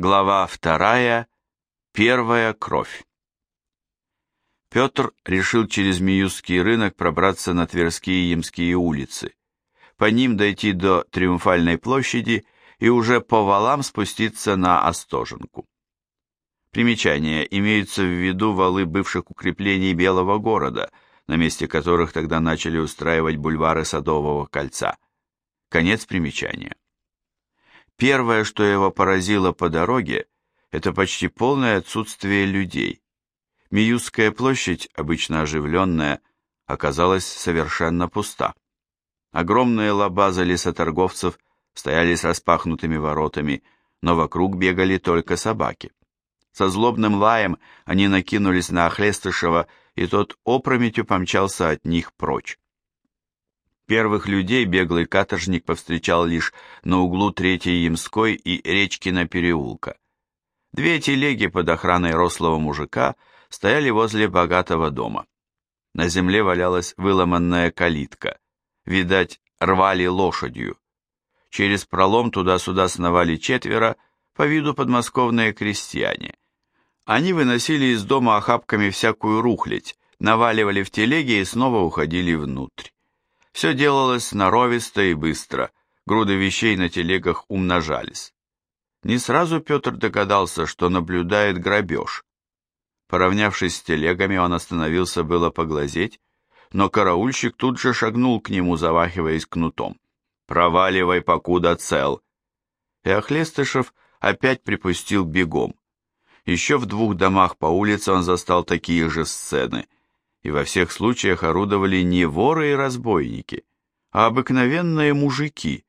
Глава вторая. Первая кровь. Петр решил через Миюзский рынок пробраться на Тверские и Ямские улицы, по ним дойти до Триумфальной площади и уже по валам спуститься на Остоженку. Примечание. Имеются в виду валы бывших укреплений Белого города, на месте которых тогда начали устраивать бульвары Садового кольца. Конец примечания. Первое, что его поразило по дороге, это почти полное отсутствие людей. Миюзская площадь, обычно оживленная, оказалась совершенно пуста. Огромные лабазы лесоторговцев стояли с распахнутыми воротами, но вокруг бегали только собаки. Со злобным лаем они накинулись на Охлестышева, и тот опрометью помчался от них прочь. Первых людей беглый каторжник повстречал лишь на углу Третьей Ямской и Речкина переулка. Две телеги под охраной рослого мужика стояли возле богатого дома. На земле валялась выломанная калитка. Видать, рвали лошадью. Через пролом туда-сюда сновали четверо, по виду подмосковные крестьяне. Они выносили из дома охапками всякую рухлядь, наваливали в телеги и снова уходили внутрь. Все делалось сноровисто и быстро, груды вещей на телегах умножались. Не сразу Петр догадался, что наблюдает грабеж. Поравнявшись с телегами, он остановился было поглазеть, но караульщик тут же шагнул к нему, завахиваясь кнутом. «Проваливай, покуда цел!» И Охлестышев опять припустил бегом. Еще в двух домах по улице он застал такие же сцены – и во всех случаях орудовали не воры и разбойники, а обыкновенные мужики.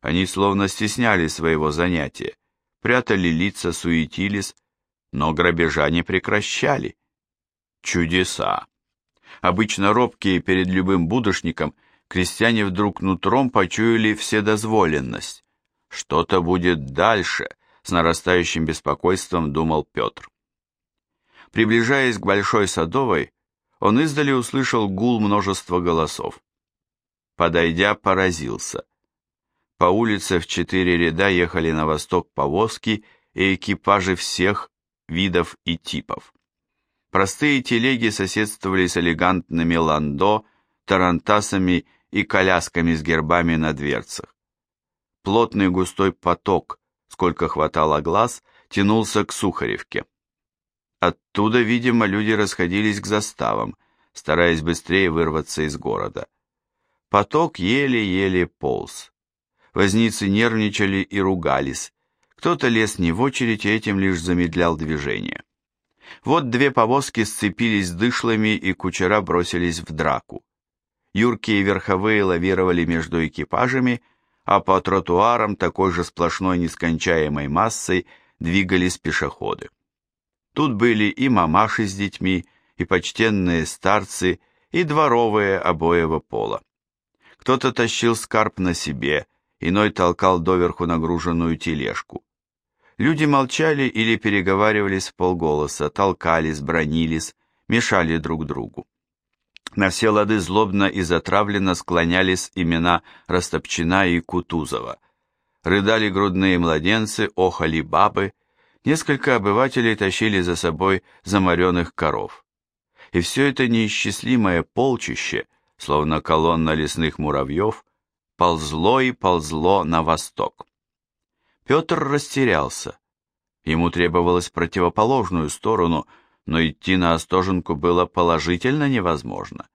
Они словно стесняли своего занятия, прятали лица, суетились, но грабежа не прекращали. Чудеса! Обычно робкие перед любым будущником, крестьяне вдруг нутром почуяли вседозволенность. Что-то будет дальше, с нарастающим беспокойством думал Петр. Приближаясь к Большой Садовой, он издали услышал гул множества голосов. Подойдя, поразился. По улице в четыре ряда ехали на восток повозки и экипажи всех видов и типов. Простые телеги соседствовали с элегантными ландо, тарантасами и колясками с гербами на дверцах. Плотный густой поток, сколько хватало глаз, тянулся к Сухаревке. Оттуда, видимо, люди расходились к заставам, стараясь быстрее вырваться из города. Поток еле-еле полз. Возницы нервничали и ругались. Кто-то лез не в очередь и этим лишь замедлял движение. Вот две повозки сцепились дышлами и кучера бросились в драку. Юркие верховые лавировали между экипажами, а по тротуарам такой же сплошной нескончаемой массой двигались пешеходы. Тут были и мамаши с детьми, и почтенные старцы, и дворовые обоего пола. Кто-то тащил скарб на себе, иной толкал доверху нагруженную тележку. Люди молчали или переговаривались в полголоса, толкались, бронились, мешали друг другу. На все лады злобно и затравленно склонялись имена Растопчина и Кутузова. Рыдали грудные младенцы, охали бабы, Несколько обывателей тащили за собой заморенных коров. И все это неисчислимое полчище, словно колонна лесных муравьев, ползло и ползло на восток. Петр растерялся. Ему требовалось противоположную сторону, но идти на Остоженку было положительно невозможно.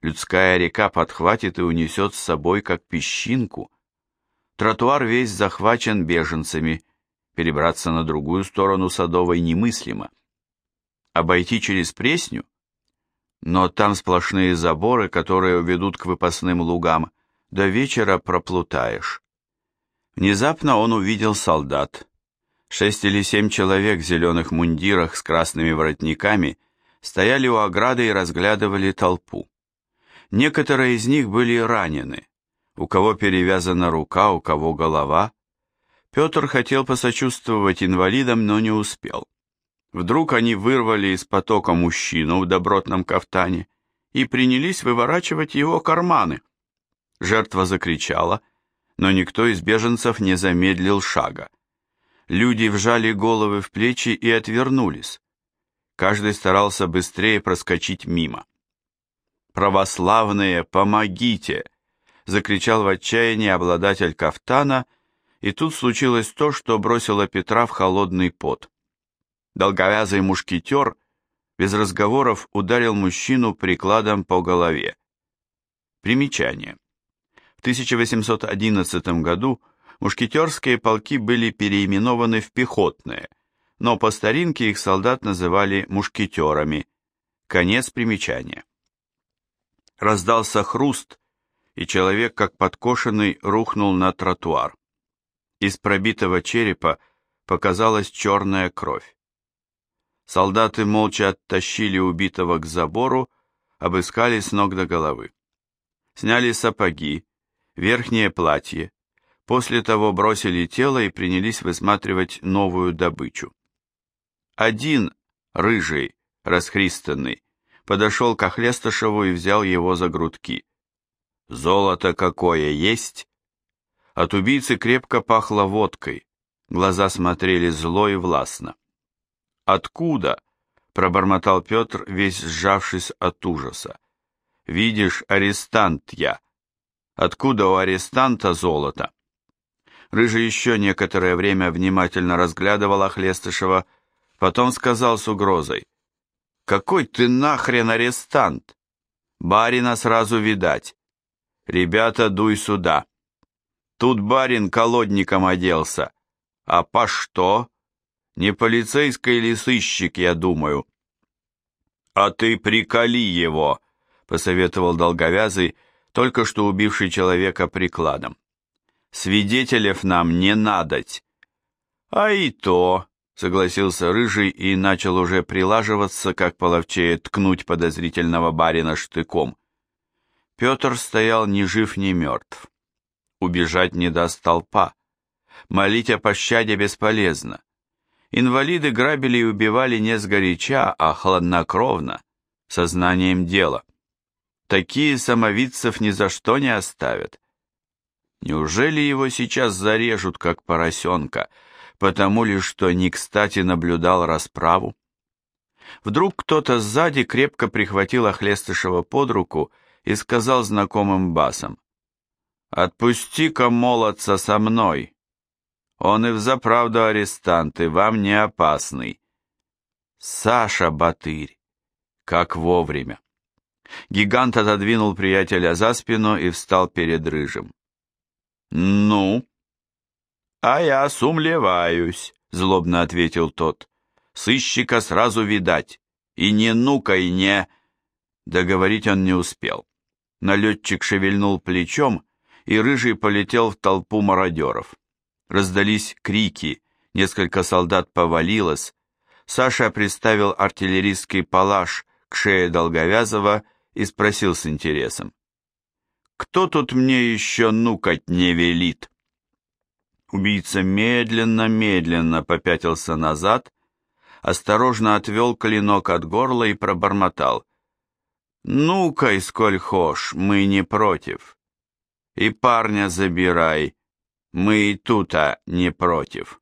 Людская река подхватит и унесет с собой, как песчинку. Тротуар весь захвачен беженцами, Перебраться на другую сторону Садовой немыслимо. Обойти через Пресню? Но там сплошные заборы, которые уведут к выпасным лугам. До вечера проплутаешь. Внезапно он увидел солдат. Шесть или семь человек в зеленых мундирах с красными воротниками стояли у ограды и разглядывали толпу. Некоторые из них были ранены. У кого перевязана рука, у кого голова. Петр хотел посочувствовать инвалидам, но не успел. Вдруг они вырвали из потока мужчину в добротном кафтане и принялись выворачивать его карманы. Жертва закричала, но никто из беженцев не замедлил шага. Люди вжали головы в плечи и отвернулись. Каждый старался быстрее проскочить мимо. «Православные, помогите!» — закричал в отчаянии обладатель кафтана, и тут случилось то, что бросило Петра в холодный пот. Долговязый мушкетер без разговоров ударил мужчину прикладом по голове. Примечание. В 1811 году мушкетерские полки были переименованы в пехотные, но по старинке их солдат называли мушкетерами. Конец примечания. Раздался хруст, и человек, как подкошенный, рухнул на тротуар. Из пробитого черепа показалась черная кровь. Солдаты молча оттащили убитого к забору, обыскали с ног до головы. Сняли сапоги, верхнее платье, после того бросили тело и принялись высматривать новую добычу. Один, рыжий, расхристанный, подошел к Охлестышеву и взял его за грудки. «Золото какое есть?» От убийцы крепко пахло водкой, глаза смотрели зло и властно. «Откуда?» — пробормотал Петр, весь сжавшись от ужаса. «Видишь, арестант я. Откуда у арестанта золото?» Рыжий еще некоторое время внимательно разглядывал Охлестышева, потом сказал с угрозой. «Какой ты нахрен арестант? Барина сразу видать. Ребята, дуй сюда. Тут барин колодником оделся. А по что? Не полицейский или сыщик, я думаю». «А ты приколи его», — посоветовал долговязый, только что убивший человека прикладом. Свидетелев нам не надоть. А и то, согласился Рыжий и начал уже прилаживаться, как половчее ткнуть подозрительного барина штыком. Петр стоял ни жив, ни мертв. Убежать не даст толпа. Молить о пощаде бесполезно. Инвалиды грабили и убивали не сгоряча, а хладнокровно, сознанием дела. Такие самовидцев ни за что не оставят. Неужели его сейчас зарежут, как поросенка, потому ли, что не кстати наблюдал расправу? Вдруг кто-то сзади крепко прихватил Охлестышева под руку и сказал знакомым басом, «Отпусти-ка молодца со мной. Он и взаправду арестант, и вам не опасный». Саша Батырь! Как вовремя! Гигант отодвинул приятеля за спину и встал перед Рыжим. «Ну?» «А я сумлеваюсь», — злобно ответил тот. «Сыщика сразу видать. И не ну-ка, и не...» Договорить он не успел. Налетчик шевельнул плечом, и Рыжий полетел в толпу мародеров. Раздались крики, несколько солдат повалилось. Саша приставил артиллерийский палаш к шее Долговязова и спросил с интересом. Кто тут мне еще нукать не велит? Убийца медленно-медленно попятился назад, осторожно отвел клинок от горла и пробормотал. «Ну-ка, сколь хошь, мы не против. И парня забирай, мы и тута не против».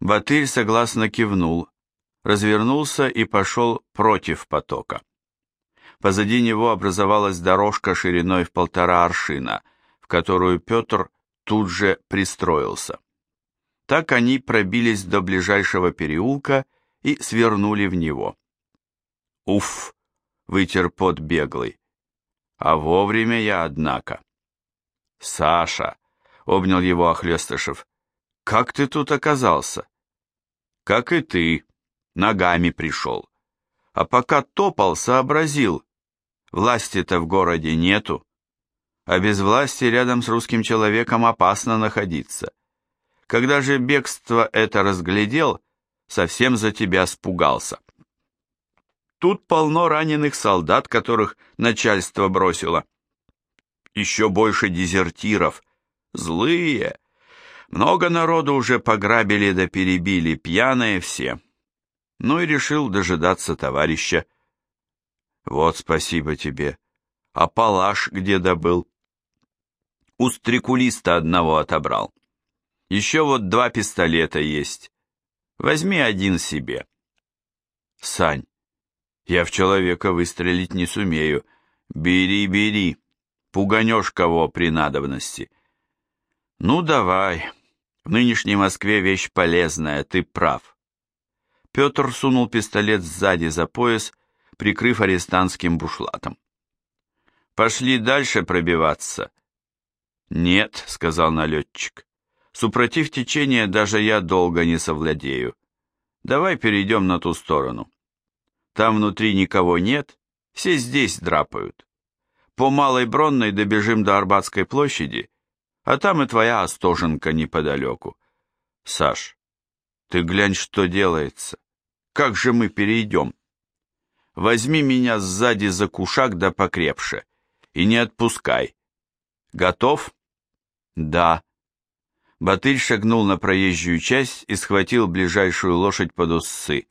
Батырь согласно кивнул, развернулся и пошел против потока. Позади него образовалась дорожка шириной в полтора аршина, в которую Петр тут же пристроился. Так они пробились до ближайшего переулка и свернули в него. Уф, вытер пот беглый. А вовремя я, однако. Саша, обнял его Охлестышев, как ты тут оказался? Как и ты, ногами пришел. А пока топал, сообразил, Власти-то в городе нету, а без власти рядом с русским человеком опасно находиться. Когда же бегство это разглядел, совсем за тебя спугался. Тут полно раненых солдат, которых начальство бросило. Еще больше дезертиров. Злые. Много народу уже пограбили да перебили, пьяные все. Ну и решил дожидаться товарища. Вот спасибо тебе. А палаш где добыл? У стрекулиста одного отобрал. Еще вот два пистолета есть. Возьми один себе. Сань, я в человека выстрелить не сумею. Бери, бери. Пуганешь кого при надобности. Ну, давай. В нынешней Москве вещь полезная, ты прав. Петр сунул пистолет сзади за пояс, прикрыв арестантским бушлатом. Пошли дальше пробиваться. Нет, сказал налетчик. Супротив течения даже я долго не совладею. Давай перейдем на ту сторону. Там внутри никого нет, все здесь драпают. По Малой Бронной добежим до Арбатской площади, а там и твоя Остоженка неподалеку. Саш, ты глянь, что делается. Как же мы перейдем? Возьми меня сзади за кушак да покрепше и не отпускай. Готов? Да. Батырь шагнул на проезжую часть и схватил ближайшую лошадь под усы.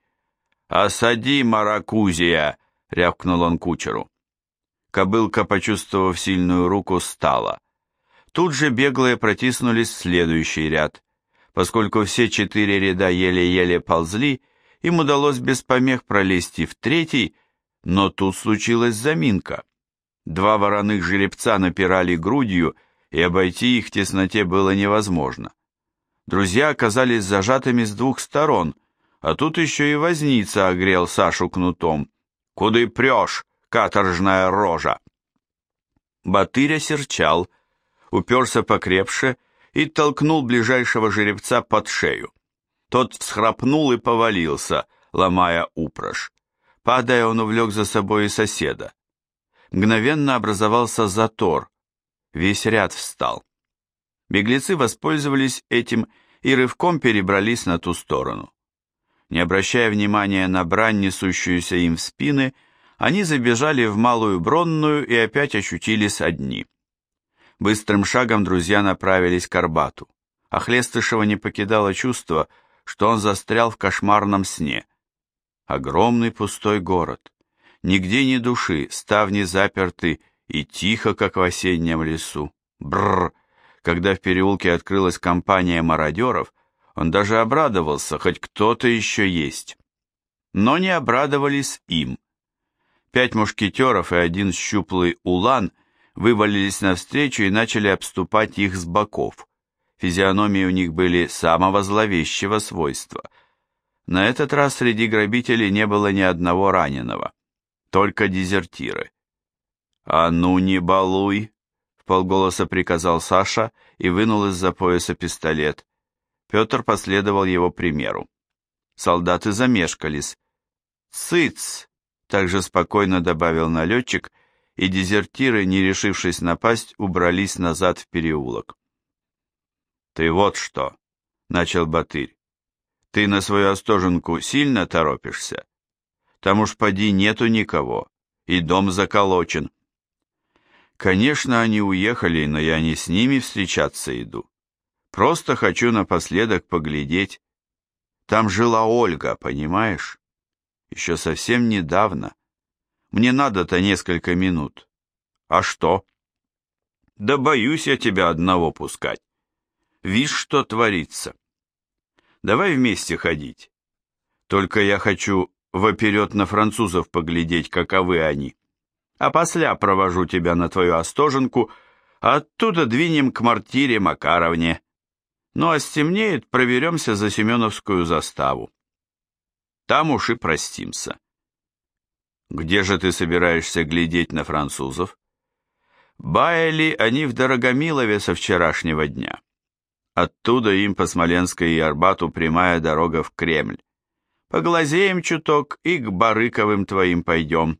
«Осади, маракузия!» — рявкнул он кучеру. Кобылка, почувствовав сильную руку, стала. Тут же беглые протиснулись в следующий ряд. Поскольку все четыре ряда еле-еле ползли, им удалось без помех пролезть и в третий, но тут случилась заминка. Два вороных жеребца напирали грудью и обойти их в тесноте было невозможно. Друзья оказались зажатыми с двух сторон, а тут еще и возница огрел Сашу кнутом. «Куды прешь, каторжная рожа?» Батыря серчал, уперся покрепше и толкнул ближайшего жеребца под шею. Тот схрапнул и повалился, ломая упряжь. Падая, он увлек за собой и соседа. Мгновенно образовался затор, Весь ряд встал. Беглецы воспользовались этим и рывком перебрались на ту сторону. Не обращая внимания на брань, несущуюся им в спины, они забежали в Малую Бронную и опять ощутились одни. Быстрым шагом друзья направились к Арбату, а Хлестышева не покидало чувство, что он застрял в кошмарном сне. Огромный пустой город. Нигде ни души, ставни заперты, и тихо, как в осеннем лесу. Бррр! Когда в переулке открылась компания мародеров, он даже обрадовался, хоть кто-то еще есть. Но не обрадовались им. Пять мушкетеров и один щуплый улан вывалились навстречу и начали обступать их с боков. Физиономии у них были самого зловещего свойства. На этот раз среди грабителей не было ни одного раненого, только дезертиры. «А ну не балуй!» — вполголоса приказал Саша и вынул из-за пояса пистолет. Петр последовал его примеру. Солдаты замешкались. «Сыц!» — также спокойно добавил налетчик, и дезертиры, не решившись напасть, убрались назад в переулок. «Ты вот что!» — начал Батырь. «Ты на свою остоженку сильно торопишься? Там уж поди нету никого, и дом заколочен». Конечно, они уехали, но я не с ними встречаться иду. Просто хочу напоследок поглядеть. Там жила Ольга, понимаешь? Еще совсем недавно. Мне надо-то несколько минут. А что? Да боюсь я тебя одного пускать. Вишь, что творится. Давай вместе ходить. Только я хочу воперед на французов поглядеть, каковы они а после провожу тебя на твою Остоженку, а оттуда двинем к мартире Макаровне. Ну а стемнеет, проверемся за Семеновскую заставу. Там уж и простимся. Где же ты собираешься глядеть на французов? Баяли они в Дорогомилове со вчерашнего дня. Оттуда им по Смоленской и Арбату прямая дорога в Кремль. Поглазеем чуток и к Барыковым твоим пойдем.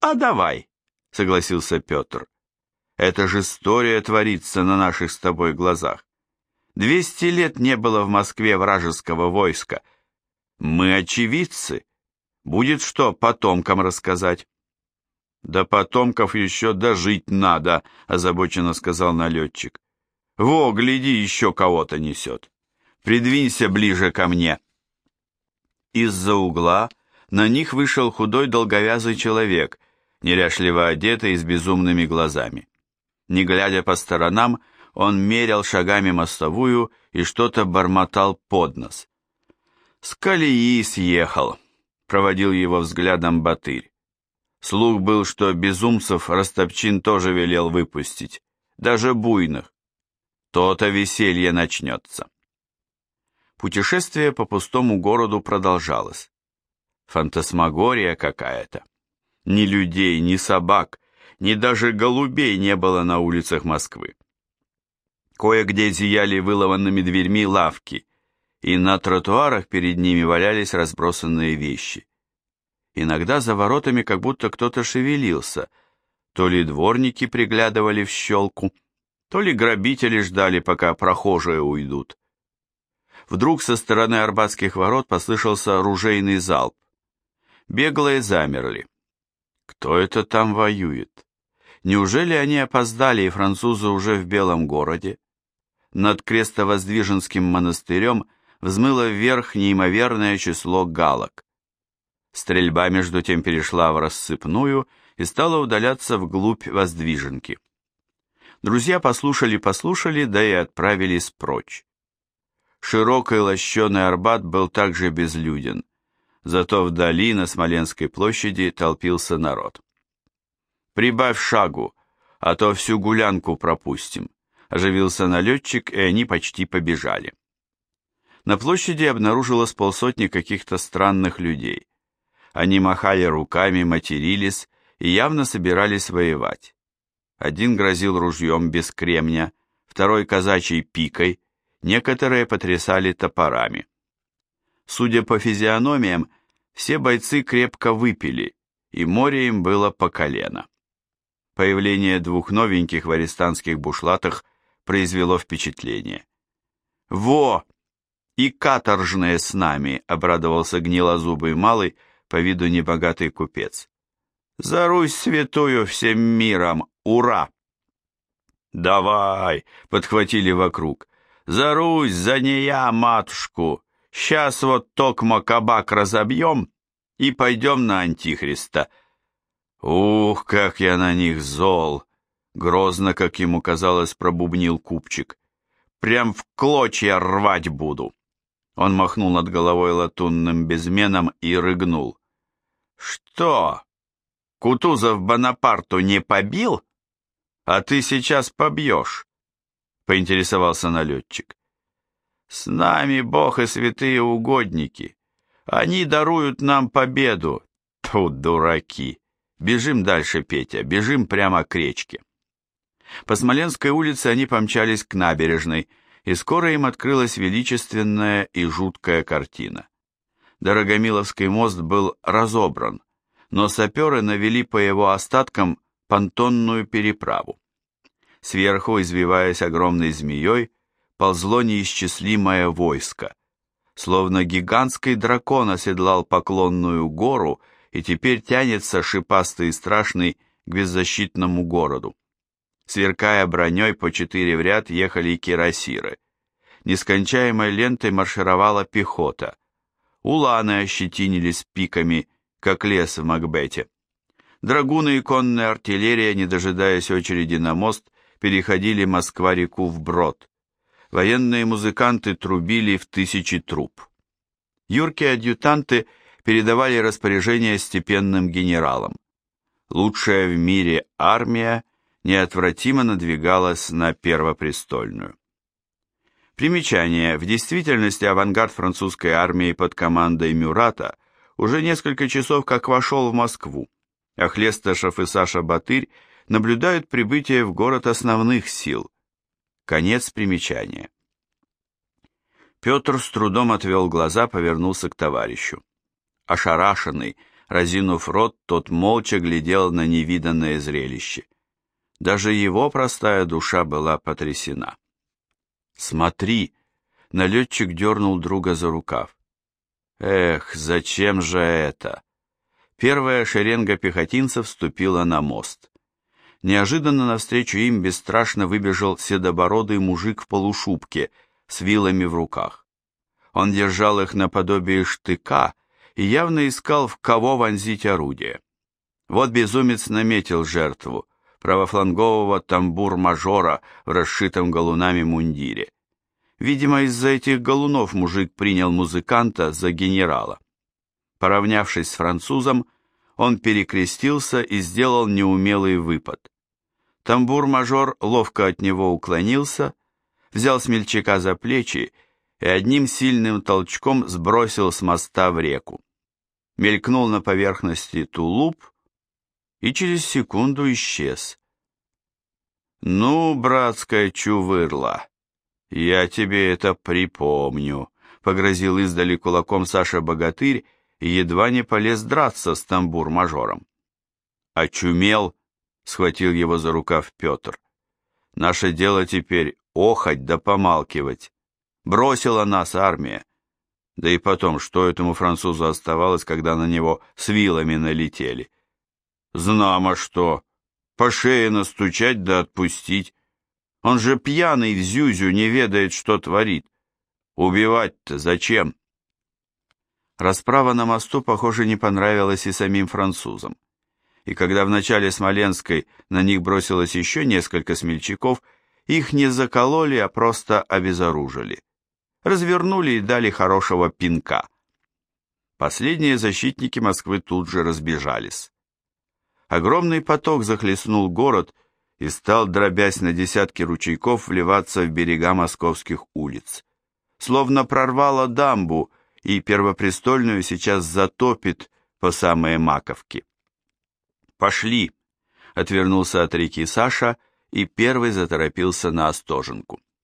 «А давай», — согласился Петр. «Это же история творится на наших с тобой глазах. Двести лет не было в Москве вражеского войска. Мы очевидцы. Будет что потомкам рассказать». «Да потомков еще дожить надо», — озабоченно сказал налетчик. «Во, гляди, еще кого-то несет. Придвинься ближе ко мне». Из-за угла на них вышел худой долговязый человек — неряшливо одетый с безумными глазами. Не глядя по сторонам, он мерял шагами мостовую и что-то бормотал под нос. «С колеи съехал», — проводил его взглядом Батырь. Слух был, что безумцев Растопчин тоже велел выпустить, даже буйных. То-то веселье начнется. Путешествие по пустому городу продолжалось. Фантасмагория какая-то. Ни людей, ни собак, ни даже голубей не было на улицах Москвы. Кое-где зияли вылованными дверьми лавки, и на тротуарах перед ними валялись разбросанные вещи. Иногда за воротами как будто кто-то шевелился, то ли дворники приглядывали в щелку, то ли грабители ждали, пока прохожие уйдут. Вдруг со стороны Арбатских ворот послышался оружейный залп. Беглые замерли. Кто это там воюет? Неужели они опоздали, и французы уже в Белом городе? Над Крестовоздвиженским монастырем взмыло вверх неимоверное число галок. Стрельба между тем перешла в рассыпную и стала удаляться вглубь воздвиженки. Друзья послушали-послушали, да и отправились прочь. Широкий лощеный Арбат был также безлюден, зато вдали на Смоленской площади толпился народ. «Прибавь шагу, а то всю гулянку пропустим», оживился налетчик, и они почти побежали. На площади обнаружилось полсотни каких-то странных людей. Они махали руками, матерились и явно собирались воевать. Один грозил ружьем без кремня, второй казачьей пикой, некоторые потрясали топорами. Судя по физиономиям, все бойцы крепко выпили, и море им было по колено. Появление двух новеньких в арестантских бушлатах произвело впечатление. «Во! И каторжные с нами!» — обрадовался гнилозубый малый, по виду небогатый купец. «За Русь святую всем миром! Ура!» «Давай!» — подхватили вокруг. «За Русь, за нея, матушку! Сейчас вот токмо кабак разобьем и пойдем на Антихриста!» «Ух, как я на них зол!» Грозно, как ему казалось, пробубнил купчик. «Прям в клочья рвать буду!» Он махнул над головой латунным безменом и рыгнул. «Что? Кутузов Бонапарту не побил? А ты сейчас побьешь?» — поинтересовался налетчик. «С нами Бог и святые угодники. Они даруют нам победу. Тут дураки. Бежим дальше, Петя, бежим прямо к речке». По Смоленской улице они помчались к набережной, и скоро им открылась величественная и жуткая картина. Дорогомиловский мост был разобран, но саперы навели по его остаткам понтонную переправу. Сверху, извиваясь огромной змеей, ползло неисчислимое войско. Словно гигантский дракон оседлал поклонную гору и теперь тянется шипастый и страшный к беззащитному городу. Сверкая броней по четыре в ряд ехали кирасиры. Нескончаемой лентой маршировала пехота. Уланы ощетинились пиками, как лес в Макбете. Драгуны и конная артиллерия, не дожидаясь очереди на мост, переходили Москва-реку вброд. Военные музыканты трубили в тысячи труб. Юркие адъютанты передавали распоряжения степенным генералам. Лучшая в мире армия неотвратимо надвигалась на Первопрестольную. Примечание. В действительности авангард французской армии под командой Мюрата уже несколько часов как вошел в Москву, а Хлесташев и Саша Батырь наблюдают прибытие в город основных сил. Конец примечания. Петр с трудом отвел глаза, повернулся к товарищу. Ошарашенный, разинув рот, тот молча глядел на невиданное зрелище. Даже его простая душа была потрясена. «Смотри!» — налетчик дернул друга за рукав. «Эх, зачем же это?» Первая шеренга пехотинцев вступила на мост. Неожиданно навстречу им бесстрашно выбежал седобородый мужик в полушубке с вилами в руках. Он держал их наподобие штыка и явно искал, в кого вонзить орудие. Вот безумец наметил жертву, правофлангового тамбур-мажора в расшитом галунами мундире. Видимо, из-за этих галунов мужик принял музыканта за генерала. Поравнявшись с французом, он перекрестился и сделал неумелый выпад. Тамбур-мажор ловко от него уклонился, взял смельчака за плечи и одним сильным толчком сбросил с моста в реку. Мелькнул на поверхности тулуп и через секунду исчез. «Ну, братская чувырла, я тебе это припомню», — погрозил издали кулаком Саша-богатырь и едва не полез драться с тамбур-мажором. «Очумел!» — схватил его за рукав Петр. «Наше дело теперь охать да помалкивать. Бросила нас армия. Да и потом, что этому французу оставалось, когда на него с вилами налетели? Знамо что, по шее настучать да отпустить. Он же пьяный в зюзю, не ведает, что творит. Убивать-то зачем? Расправа на мосту, похоже, не понравилась и самим французам. И когда в начале Смоленской на них бросилось еще несколько смельчаков, их не закололи, а просто обезоружили. Развернули и дали хорошего пинка. Последние защитники Москвы тут же разбежались. Огромный поток захлестнул город и стал, дробясь на десятки ручейков, вливаться в берега московских улиц. Словно прорвало дамбу, и Первопрестольную сейчас затопит по самые маковки. «Пошли!» — отвернулся от реки Саша и первый заторопился на Остоженку.